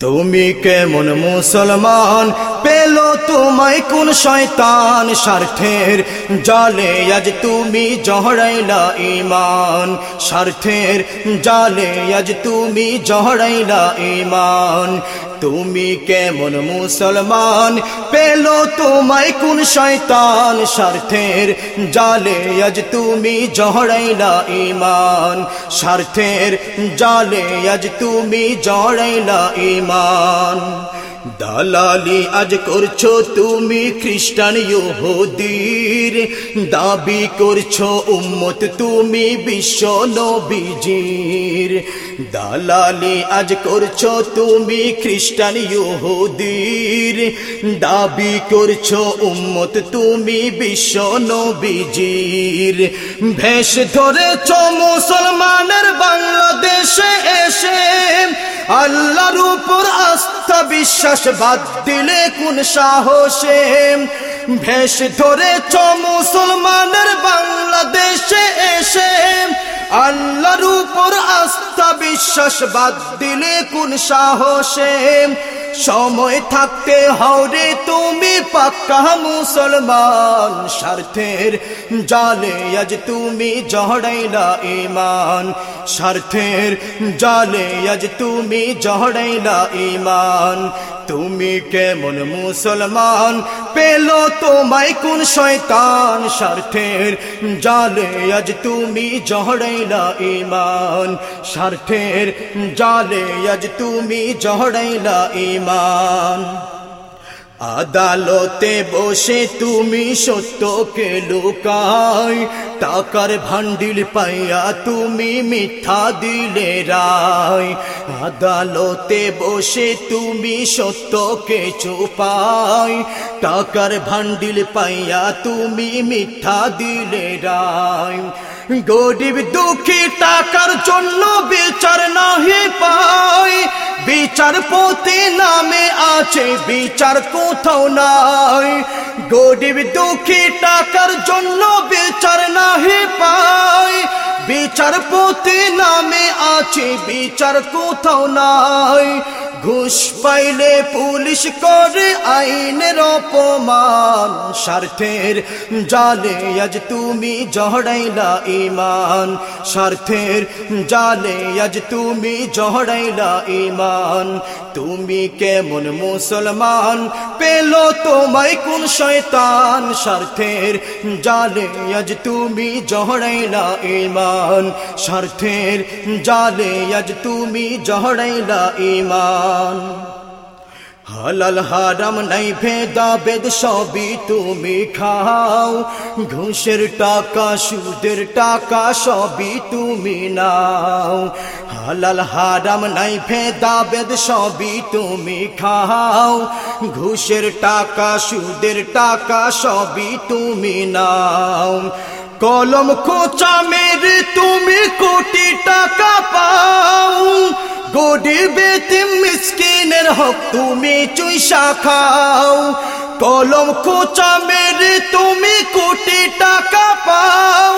তুমি কেমন মুসলমান? পেল তোমায় কোন শয়তান স্বার্থের জালে? আজ তুমি জহরাইলা ইমান স্বার্থের জালে আজ তুমি জহরাইলা ইমান তুমি কেমন মুসলমান? পেল তোমায় কোন শয়তান স্বার্থের জালে? আজ তুমি জহরাইলা ইমান স্বার্থের জালে আজ তুমি জহরাইলা ইমান দালালি আজ করছ তুমি খ্রিস্টান ইহুদির। দাবি করছ উম্মত তুমি বিশ্ব নবীজির। দালালি আজ করছ তুমি খ্রিস্টান ইহুদির। দাবি করছ উম্মত তুমি বিশ্ব নবীজির। ভেষ ধরেছ মুসলমানের বাংলাদেশে এসে। আল্লাহর উপর আস্থা বিশ্বাস বাদ দিলে কোন সাহসে? ভেষ ধরেছ মুসলমানের বাংলাদেশে এসে। আল্লাহর উপর আস্থা বিশ্বাস বাদ দিলে কোন সাহসে? সময় থাকতে হরে তুমি পাক্কা মুসলমান। স্বার্থের জালে আজ তুমি জহড়াইলা ইমান স্বার্থের জালে আজ তুমি জহড়াইলা ইমান তুমি কেমন মুসলমান? পেল তোমায় কোন শয়তান স্বার্থের? জালে আজ তুমি জহড়াইলা ইমান স্বার্থের জালে আজ তুমি জহড়াইলা ইমান আদালতে বসে তুমি সত্যকে লুকাই টাকার ভান্ডিল পাইয়া তুমি মিথ্যা দিলে রায়। আদালতে বসে তুমি সত্যকে চুপাই টাকার ভান্ডিল পাইয়া তুমি মিথ্যা দিলে রায়। গরিব দুঃখী টাকার জন্য বিচার নাহি পায় বিচারপতি নামে আছে, বিচার কোথাও নাই। গরিব দুঃখী টাকার জন্য বিচার নাহি পায় বিচারপতি নামে আছে, বিচার কোথাও নাই। ঘুষ পাইলে পুলিশ করে আইনের অপমান। স্বার্থের জালে আজ তুমি জহড়াইলা ইমান স্বার্থের জালে আজ তুমি জহড়াইলা ইমান তুমি কেমন মুসলমান, পেল তোমায় কোন শয়তান। স্বার্থের জালে আজ তুমি জহড়াইলা ইমান স্বার্থের জালে আজ তুমি জহড়াইলা ইমান হালাল। হারাম নাই ভেদা বেদ সবই তুমি খাও। ঘুষের টাকা, সুদের টাকা, সবই তুমি নাও। হালাল হারাম নাই ভেদা বেদ সবই তুমি খাও। ঘুষের টাকা, সুদের টাকা, সবই তুমি নাও। কলম খোঁচা মেরে তুমি কোটি টাকা পাও। গরিবে মিসকিনের হক তুমি চুইসা খাও। কলম কোচা মেরে তুমি কোটি টাকা পাও।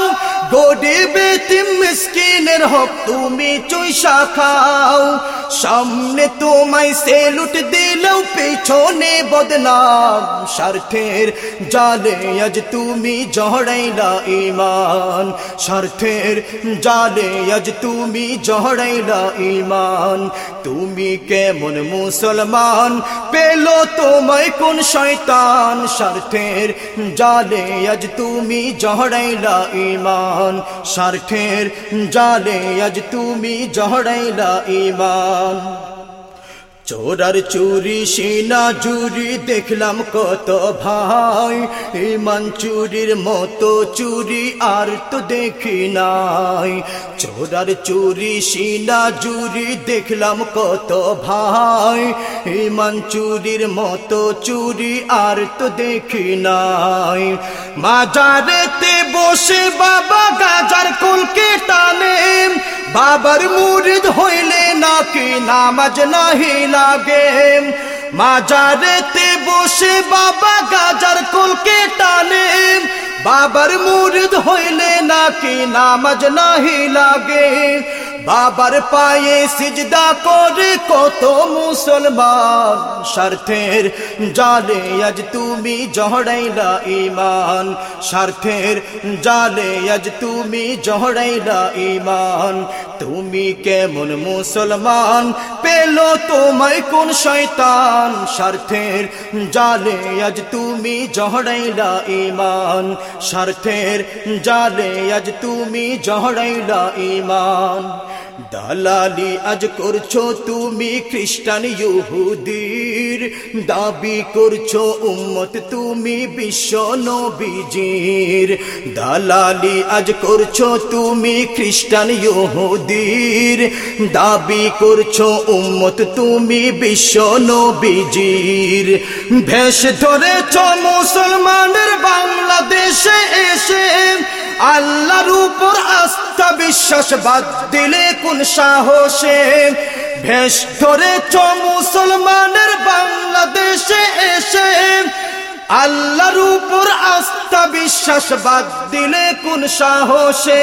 গরিবে মিসকিনের হক তুমি চুইসা খাও সামনে তোমায় সেলুট দিলেও পেছনে বদনাম। স্বার্থের জালে আজ তুমি জহড়াইলা ইমান স্বার্থের জালে আজ তুমি জহড়াইলা ইমান তুমি কেমন মুসলমান? পেল তোমায় কোন শয়তান? স্বার্থের জালে আজ তুমি জহড়াইলা ইমান স্বার্থের জালে আজ তুমি জহড়াইলা ইমান চোরার চুরি, সিনা চুরি দেখলাম কত ভাই। ইমান চুরির মতো চুরি আর তো দেখি নাই। চোরার চুরি, সিনা চুরি দেখলাম কত ভাই। ইমান চুরির মতো চুরি আর তো দেখি নাই। মাজারেতে বসে বাবা গাজার কুলকে টানে। বাবার মুরিদ হইলে নাকি নামাজ নাহি লাগে মাজারেতে বসে বাবা গাজার কুলকে টানে বাবার মুরিদ হইলে নাকি নামাজ নাহি লাগে। বাবার পায়ে সিজদা করে কত মুসলমান। স্বার্থের জালে আজ তুমি জহড়াইলা ইমান স্বার্থের জালে আজ তুমি জহড়াইলা ইমান তুমি কেমন মুসলমান? পেল তোমায় কোন শয়তান? স্বার্থের জালে আজ তুমি জহড়াইলা ইমান স্বার্থের জালে আজ তুমি জহড়াইলা ইমান দালালি আজ করছ তুমি খ্রিস্টান ইহুদির। দাবি করছ উম্মত তুমি বিশ্ব নবীজির। দালালি আজ করছ তুমি খ্রিস্টান ইহুদির। দাবি করছ উম্মত তুমি বিশ্ব নবীজির। ভেষ ধরেছ মুসলমানের বাংলাদেশে এসে আল্লাহর উপর আস্থা বিশ্বাস বাদ দিলে কোন সাহসে? ভেষ ধরেছ মুসলমানের বাংলাদেশে এসে আল্লাহর উপর আস্থা বিশ্বাস বাদ দিলে কোন সাহসে?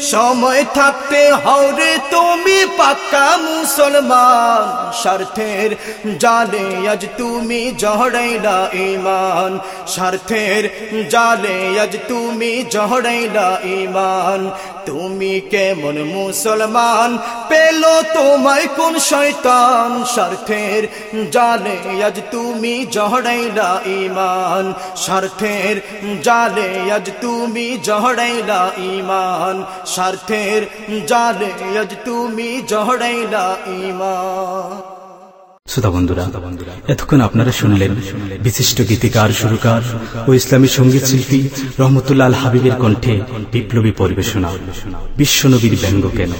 সময় থাকতে হরে তুমি পাক্কা মুসলমান। স্বার্থের জালে আজ তুমি জহড়াইলা ইমান স্বার্থের জালে আজ তুমি জহড়াইলা ইমান তুমি কেমন মুসলমান? পেল তোমায় কোন শয়তান। স্বার্থের জালে আজ তুমি জহড়াইলা ইমান স্বার্থের জালে আজ তুমি জহড়াইলা ইমান স্বার্থের জালে আজ তুমি জড়াইলা ইমান শ্রোতা বন্ধুরা, এতক্ষণ আপনারা শুনলেন বিশিষ্ট গীতিকার, সুরকার ও ইসলামী সংগীত শিল্পী রহমতুল্লাল হাবিবের কণ্ঠে বিপ্লবী পরিবেশনা। বিশ্বনবীর ব্যঙ্গ কেন?